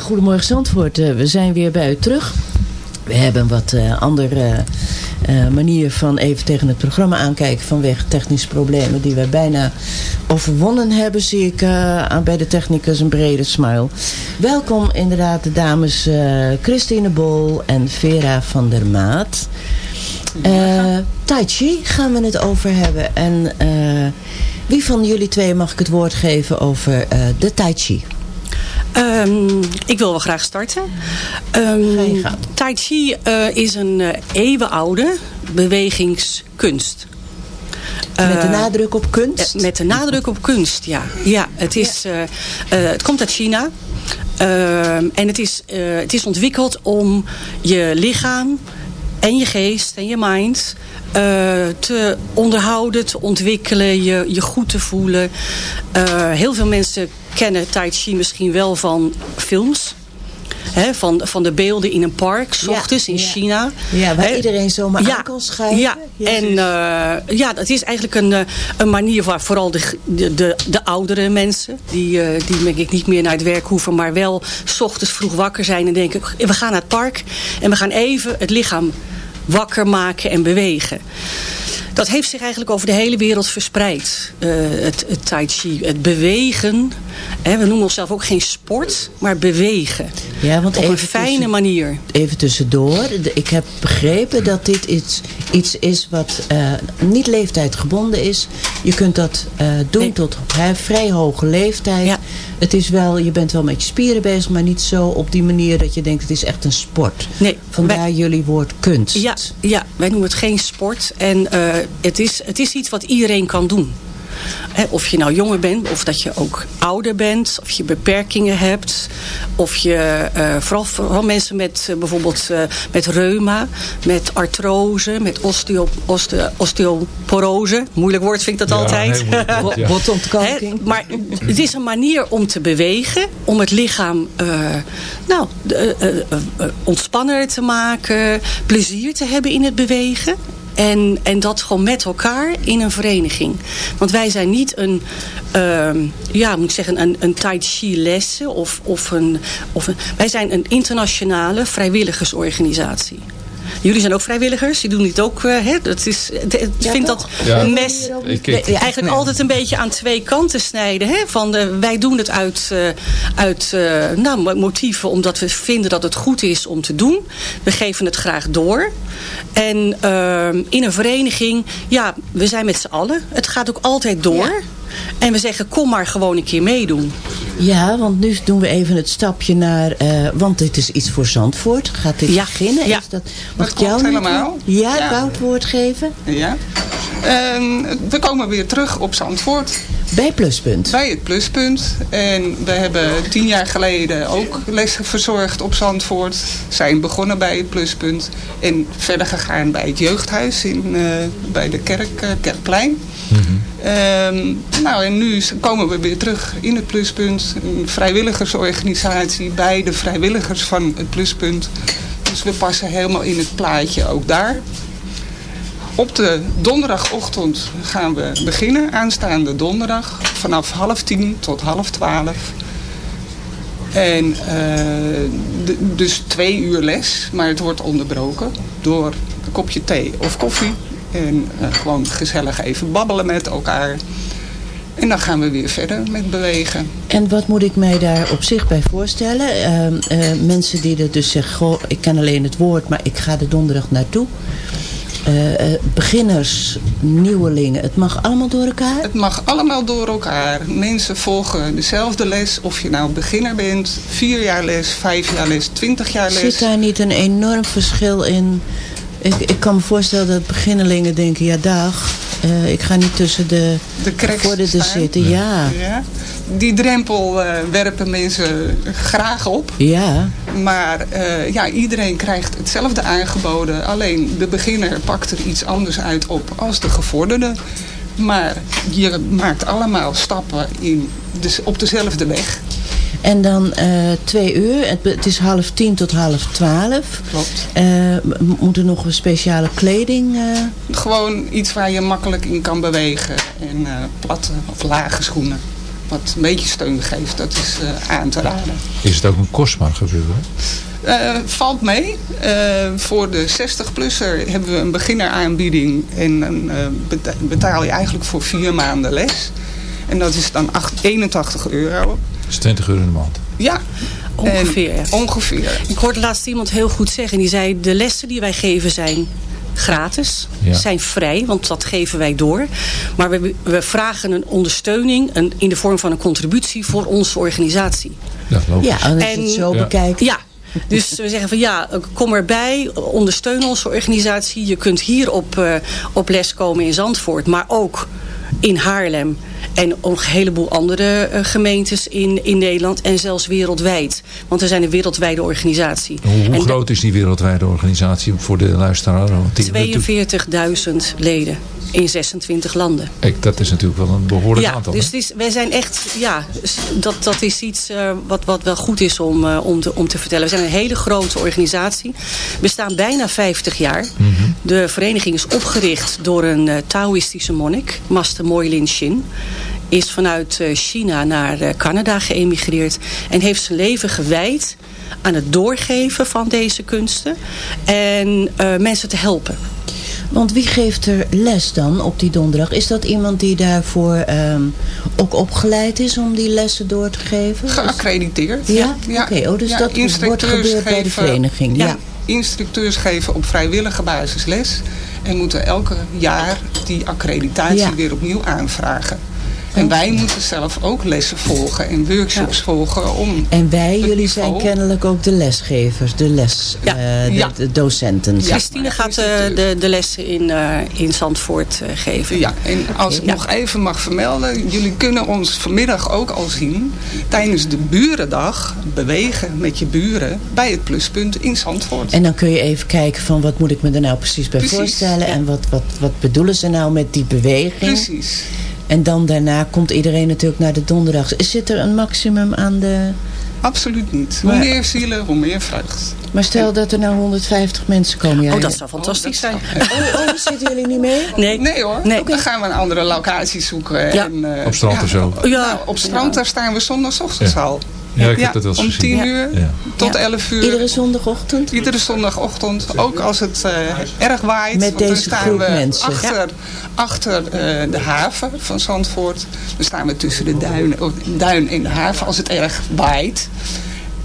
Goedemorgen Zandvoort, Eh, we zijn weer bij u terug. We hebben een wat eh, andere eh, manier van even tegen het programma aankijken vanwege technische problemen die wij bijna overwonnen hebben, zie ik aan bij de technicus een brede smile. Welkom inderdaad de dames Christine Bol en Vera van der Maat. Tai Chi gaan we het over hebben. En wie van jullie twee mag ik het woord geven over de Tai Chi? Ehm, ik wil wel graag starten. Ehm, tai Chi eh, is een eh, eeuwenoude bewegingskunst. Met de Eh, nadruk op kunst? Met de nadruk op kunst, ja. ja het, is, het komt uit China. Ehm, en het is, het is ontwikkeld om je lichaam en je geest en je mind te onderhouden, te ontwikkelen, je, je goed te voelen. Heel veel mensen kennen Tai Chi misschien wel van films. Hè, van, van de beelden in een park, s Ja, ochtends in ja. China. Ja, waar iedereen zomaar aan kan schuiven. Ja, en eh, ja, dat is eigenlijk een, eh, een manier waar vooral de, de, de, de oudere mensen... die, eh, die denk ik niet meer naar het werk hoeven... maar wel s ochtends vroeg wakker zijn en denken... we gaan naar het park en we gaan even het lichaam wakker maken en bewegen. Dat heeft zich eigenlijk over de hele wereld verspreid. eh, het, het tai chi, het bewegen. Hè, we noemen onszelf ook geen sport, maar bewegen. Ja, want Op een fijne tussen- manier. Even tussendoor. Ik heb begrepen dat dit iets, iets is wat eh, niet leeftijdgebonden is. Je kunt dat eh, doen tot op hè, vrij hoge leeftijd. Het is wel, je bent wel met je spieren bezig, maar niet zo op die manier dat je denkt het is echt een sport. Nee, Vandaar jullie woord kunst. Ja, ja, wij noemen het geen sport. En eh, het, is, het is iets wat iedereen kan doen. Of je nou jonger bent, of dat je ook ouder bent, of je beperkingen hebt. Of je, eh, vooral, vooral mensen met eh, bijvoorbeeld eh, met reuma, met artrose, met osteo, oste- osteoporose. Moeilijk woord vind ik dat Ja, altijd. woord, ja. Botontkalking. Maar het is een manier om te bewegen, om het lichaam eh, nou, ontspanner te maken, plezier te hebben in het bewegen. En, en dat gewoon met elkaar in een vereniging. Want wij zijn niet een, ehm, ja, moet ik zeggen, een, een tai chi lessen. Of, of een, of een, wij zijn een internationale vrijwilligersorganisatie. Jullie zijn ook vrijwilligers. Die doen dit ook. eh, hè? Dat is, het- ik Ja, vind toch? dat Ja. een mes Ik- ik- eigenlijk Nee. altijd een beetje aan twee kanten snijden. Hè? Van de, wij doen het uit, eh, uit eh, nou, mo- motieven omdat we vinden dat het goed is om te doen. We geven het graag door. En ehm, in een vereniging, ja, we zijn met z'n allen. Het gaat ook altijd door. En we zeggen, kom maar gewoon een keer meedoen. Ja, want nu doen we even het stapje naar... eh, want dit is iets voor Zandvoort. Gaat dit beginnen? Ja. Is dat, mag Dat jou helemaal. doen? Ja, het Ja. wou het woord geven? Ja. En we komen weer terug op Zandvoort. Bij Pluspunt? Bij het Pluspunt. En we hebben tien jaar geleden ook les verzorgd op Zandvoort. Zijn begonnen bij het Pluspunt. En verder gegaan bij het jeugdhuis in, eh, bij de kerk, eh, Kerkplein. Ehm, nou, en nu komen we weer terug in het Pluspunt. Een vrijwilligersorganisatie bij de vrijwilligers van het Pluspunt. Dus we passen helemaal in het plaatje ook daar. Op de donderdagochtend gaan we beginnen, aanstaande donderdag. Vanaf half tien tot half twaalf. En eh, dus twee uur les, maar het wordt onderbroken door een kopje thee of koffie. En eh, gewoon gezellig even babbelen met elkaar. En dan gaan we weer verder met bewegen. En wat moet ik mij daar op zich bij voorstellen? Ehm, eh, mensen die er dus zeggen, goh, ik ken alleen het woord, maar ik ga er donderdag naartoe. Eh, beginners, nieuwelingen, het mag allemaal door elkaar? Het mag allemaal door elkaar. Mensen volgen dezelfde les. Of je nou beginner bent, vier jaar les, vijf jaar les, twintig jaar les. Zit daar niet een enorm verschil in? Ik, ik kan me voorstellen dat beginnelingen denken, ja dag, eh, ik ga niet tussen de, de gevorderden zitten. Ja. Ja. Die drempel eh, werpen mensen graag op. Ja. Maar eh, ja, iedereen krijgt hetzelfde aangeboden. Alleen de beginner pakt er iets anders uit op als de gevorderde. Maar je maakt allemaal stappen in, dus op dezelfde weg. En dan eh, twee uur, het, het is half tien tot half twaalf. Klopt. Eh, m- moet er nog een speciale kleding? eh? Gewoon iets waar je makkelijk in kan bewegen. En eh, platte of lage schoenen. wat een beetje steun geeft, dat is eh, aan te raden. Is het ook een kostbaar gebeuren? Eh, valt mee. Eh, voor de 60-plusser hebben we een beginneraanbieding. En dan eh, beta- betaal je eigenlijk voor vier maanden les. En dat is dan acht- 81 euro. Dat is 20 euro in de maand. Ja. Ongeveer. En ongeveer. Ik hoorde laatst iemand heel goed zeggen. Die zei, de lessen die wij geven zijn gratis. Ja. Zijn vrij, want dat geven wij door. Maar we, we vragen een ondersteuning een, in de vorm van een contributie voor onze organisatie. Ja, logisch. Ja, en als je het zo ja. bekijkt. Ja. Dus we zeggen van ja, kom erbij, ondersteun onze organisatie. Je kunt hier op, eh, op les komen in Zandvoort, maar ook in Haarlem. En een heleboel andere eh, gemeentes in, in Nederland en zelfs wereldwijd. Want we zijn een wereldwijde organisatie. Hoe, hoe groot is die wereldwijde organisatie voor de luisteraar? Want die- 42.000 leden in 26 landen. Ik, dat is natuurlijk wel een behoorlijk ja, aantal. dus het is, wij zijn echt, ja, dat, dat is iets eh, wat, wat wel goed is om, eh, om, te, om te vertellen. We zijn een hele grote organisatie. We bestaan bijna 50 jaar. Mhm. De vereniging is opgericht door een eh, Taoïstische monnik, Master Moylin Shin. Is vanuit China naar Canada geëmigreerd. En heeft zijn leven gewijd aan het doorgeven van deze kunsten. En mensen te helpen. Want wie geeft er les dan op die donderdag? Is dat iemand die daarvoor ehm, ook opgeleid is om die lessen door te geven? Geaccrediteerd. Ja? Oké, oh, dus dat wordt gebeurd bij de vereniging. Ja. Instructeurs geven op vrijwillige basis les. En moeten elke jaar die accreditatie Ja. weer opnieuw aanvragen. En wij moeten zelf ook lessen volgen en workshops volgen om... En wij, jullie niveau- zijn kennelijk ook de lesgevers, de les, eh, de, Ja. de docenten. zeg Christine gaat eh, de, de lessen in, eh, in Zandvoort eh, geven. Ja, en als ik Ja. nog even mag vermelden, jullie kunnen ons vanmiddag ook al zien tijdens de burendag bewegen met je buren bij het pluspunt in Zandvoort. En dan kun je even kijken van wat moet ik me er nou precies bij Precies, voorstellen. En wat, wat, wat bedoelen ze nou met die beweging. Precies. En dan daarna komt iedereen natuurlijk naar de donderdag. Zit er een maximum aan de... Absoluut niet. Hoe Maar- meer zielen, hoe meer vreugd. Maar stel dat er nou 150 mensen komen. Ja, Oh, dat zou fantastisch zijn. Oh, oh, zitten jullie niet mee? Nee. Nee hoor, Nee. dan gaan we een andere locatie zoeken. Ja. En, eh, Op strand ja, of zo? Ja, nou, op strand daar staan we zondagochtends Ja. al. Ja, ik heb dat wel eens om gezien. 10 Ja. uur Ja. tot Ja. 11 uur. Iedere zondagochtend? Iedere zondagochtend, ook als het eh, erg waait. Met want dan deze staan we mensen. achter, achter eh, de haven van Zandvoort. Dan staan we tussen de duin, of, duin en de haven als het erg waait.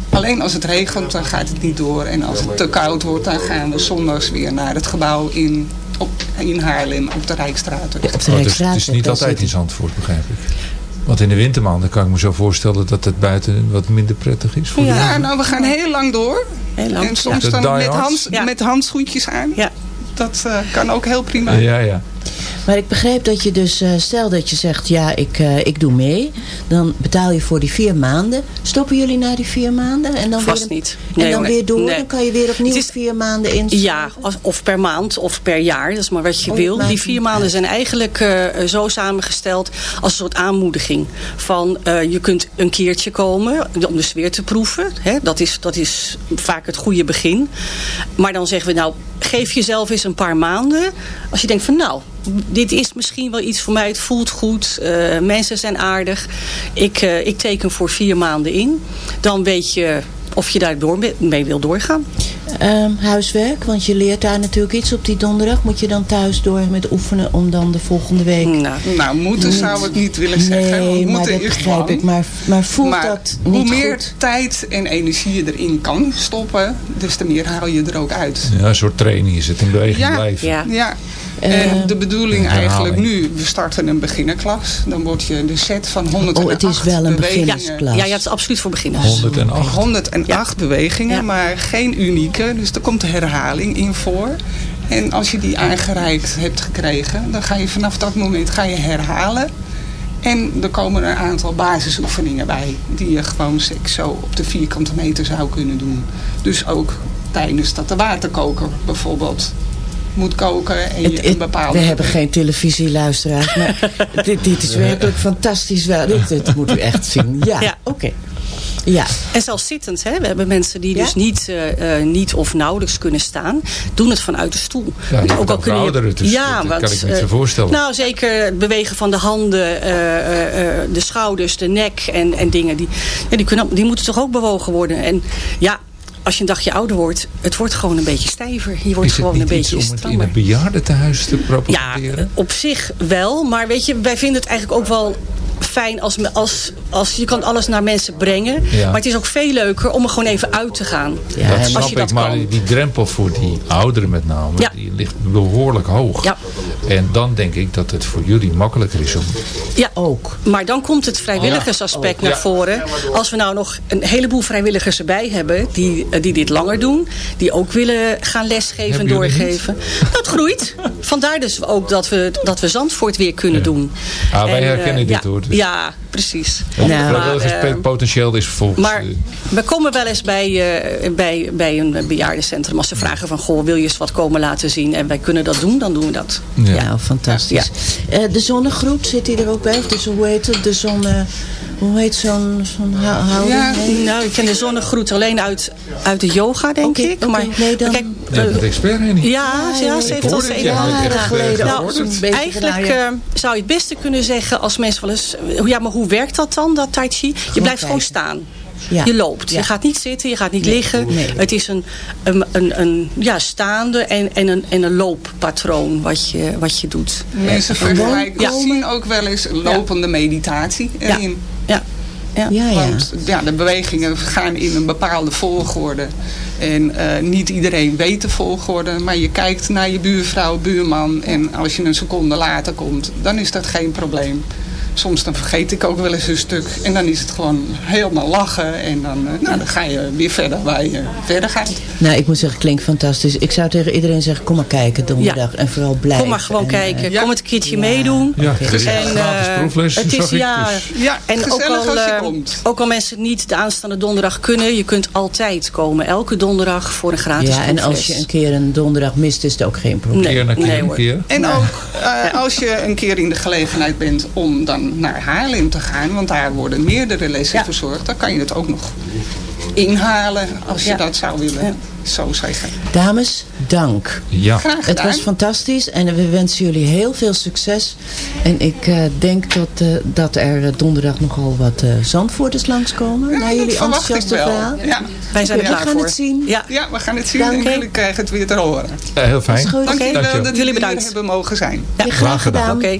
Alleen als het regent, dan gaat het niet door. En als het te koud wordt, dan gaan we zondags weer naar het gebouw in, op, in Haarlem op de Rijkstraat. op de Oh, dus het is niet altijd in Zandvoort, begrijp ik. Want in de wintermaanden kan ik me zo voorstellen dat het buiten wat minder prettig is. Voor Ja, de nou we gaan heel lang door. Heel lang. En soms dan met, diehards? hands, Ja. met handschoentjes aan. Ja. Dat eh, kan ook heel prima. Ja, ja. Maar ik begreep dat je dus, eh, stel dat je zegt, ja, ik, eh, ik doe mee. Dan betaal je voor die vier maanden. Stoppen jullie na die vier maanden? En dan Vast weer, niet. En dan weer door? Nee. Dan kan je weer opnieuw is- vier maanden in. Ja, of- per maand of per jaar. Dat is maar wat je Oh, wil. Die vier maanden zijn eigenlijk eh, zo samengesteld als een soort aanmoediging. Van je kunt een keertje komen om de sfeer te proeven. Hè? Dat, is, dat is vaak het goede begin. Maar dan zeggen we nou, geef jezelf eens een paar maanden. Als je denkt van nou, dit is misschien wel iets voor mij. Het voelt goed. eh, mensen zijn aardig. Ik, eh, ik teken voor vier maanden in. Dan weet je of je daar door mee wil doorgaan. Ehm, huiswerk, want je leert daar natuurlijk iets op die donderdag. Moet je dan thuis door met oefenen om dan de volgende week... Nou, Nou, moeten Niet- zou ik niet willen zeggen. want Nee, maar moeten dat is begrijp lang. ik. Maar, maar voelt Maar dat hoe niet meer goed? tijd en energie je erin kan stoppen, des te meer haal je er ook uit. ja, een soort training is het. In beweging Ja, blijven. Ja. Ja. Eh, En de bedoeling eigenlijk nu, we starten een beginnerklas. Dan word je de set van 108 Oh, het is wel een bewegingen. beginnersklas. Ja, ja, het is absoluut voor beginners. 108. 108 bewegingen, Ja. maar geen unieke. Dus er komt herhaling in voor. En als je die aangereikt hebt gekregen, dan ga je vanaf dat moment ga je herhalen. En er komen een aantal basisoefeningen bij. Die je gewoon seks zo op de vierkante meter zou kunnen doen. Dus ook tijdens dat de waterkoker bijvoorbeeld moet koken. En je Het- een het- bepaalde... we hebben geen televisieluisteraars, maar dit, dit is werkelijk fantastisch wel. Dit, dit moet u echt zien. Ja, Ja. oké. Ja. En zelfs zittend. Hè? We hebben mensen die Ja? dus niet, eh, eh, niet of nauwelijks kunnen staan. Doen het vanuit de stoel. Ja, je ook ouderen, dus dat kan ik me eh, zo voorstellen. Nou, zeker het bewegen van de handen, eh, eh, eh, de schouders, de nek en, en dingen. Die, ja, die, kunnen, die moeten toch ook bewogen worden. En ja, als je een dagje ouder wordt, het wordt gewoon een beetje stijver. Je wordt gewoon een beetje om het in een bejaardentehuis te Ja, propageren? op zich wel. Maar weet je, wij vinden het eigenlijk ook wel fijn als, me- als, als je kan alles naar mensen brengen. Ja. Maar het is ook veel leuker om er gewoon even uit te gaan. dat als snap je dat ik, maar kan. die drempel voor die ouderen met name, Ja. die ligt behoorlijk hoog. Ja. En dan denk ik dat het voor jullie makkelijker is om... Ja, ook. Maar dan komt het vrijwilligersaspect Oh, naar ja. voren. Als we nou nog een heleboel vrijwilligers erbij hebben... die, eh, die dit langer doen, die ook willen gaan lesgeven en doorgeven. Dat groeit. Vandaar dus ook dat we, dat we Zandvoort weer kunnen doen. Ah, wij En, eh, herkennen dit ja, hoor. Dus Ja, precies. het Maar, vrijwilligerspotentieel is volgens... Maar eh, we komen wel eens bij, eh, bij, bij een bejaardencentrum als ze vragen van... goh, wil je eens wat komen laten zien? En wij kunnen dat doen, dan doen we dat. Ja, fantastisch. Eh, de zonnegroet, zit die er ook bij? Dus, hoe heet het? De zonne... Hoe heet zo'n zo'n hou- houding? Ja, nou, ik ken de zonnegroet alleen uit, uit de yoga, denk ik. Maar nee, dan... kijk, bent een expert, hè, niet? ja, ja, ze heeft al zeven ja, jaren eh, geleden. Nou, eigenlijk gedaan, ja. eh, zou je het beste kunnen zeggen als mensen wel eens... Ja, maar hoe werkt dat dan, dat tai chi? Je blijft gewoon staan. Ja. Je loopt. Ja. Je gaat niet zitten, je gaat niet Nee, liggen. nee. Het is een, een, een, een ja, staande en, en, een, en een looppatroon wat je, wat je doet. Mensen En vergelijken, Ja. zien ook wel eens lopende meditatie erin. Ja. Ja. Ja, ja. Want ja, de bewegingen gaan in een bepaalde volgorde. En eh, niet iedereen weet de volgorde. Maar je kijkt naar je buurvrouw, buurman. En als je een seconde later komt, dan is dat geen probleem. Soms dan vergeet ik ook wel eens een stuk. En dan is het gewoon helemaal lachen. En dan, eh, nou, dan ga je weer verder waar je verder gaat. Nou, ik moet zeggen, klinkt fantastisch. Ik zou tegen iedereen zeggen, kom maar kijken donderdag. En vooral blijven. Kom maar gewoon En, kijken. eh, Kom het een keertje meedoen. Ja, is En, gratis eh, proefles, het is, ja, dus- Ja, en ook gezellig al, als je eh, komt. ook al mensen niet de aanstaande donderdag kunnen, je kunt altijd komen. Elke donderdag voor een gratis Ja, en als je een keer een donderdag mist, is het ook geen probleem. Nee, keer na keer nee, keer. En ook eh, als je een keer in de gelegenheid bent om dan naar Haarlem te gaan, want daar worden meerdere lessen Ja. verzorgd, dan kan je het ook nog inhalen als je Ja. dat zou willen Ja. zo zeggen. Dames, dank. Ja. Graag Het gedaan. was fantastisch en we wensen jullie heel veel succes. En ik eh, denk dat, eh, dat er eh, donderdag nogal wat eh Zandvoorters langskomen. Ja, naar jullie enthousiaste verhaal. Ja. Wij zijn er we klaar gaan voor. het zien. Ja. ja, we gaan het zien Dank. en jullie krijgen het weer te horen. Eh, heel fijn. Dank jullie wel dat Jullie bedankt. hier hebben mogen zijn. Ja, Ja, graag gedaan. Oké.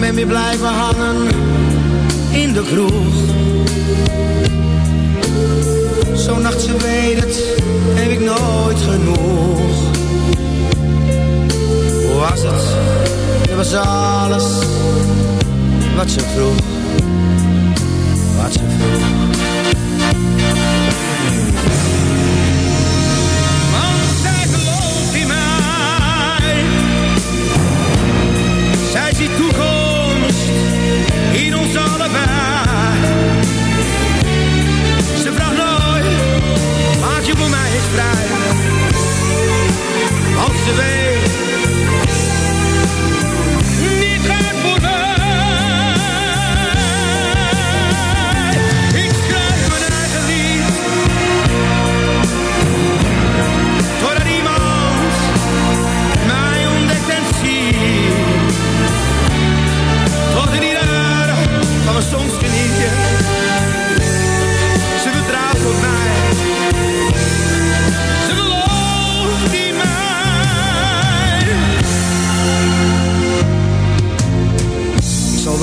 Ben weer blijven hangen in de kroeg. Zo'n nacht, ze weet het, heb ik nooit genoeg. Hoe was het? Het was alles wat ze vroeg. Wat ze vroeg. Want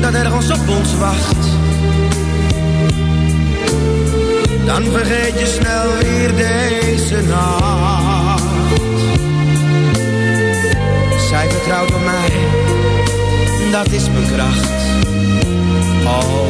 dat er ons op ons wacht. Dan vergeet je snel weer deze nacht. Zij vertrouwt op mij, dat is mijn kracht. Oh.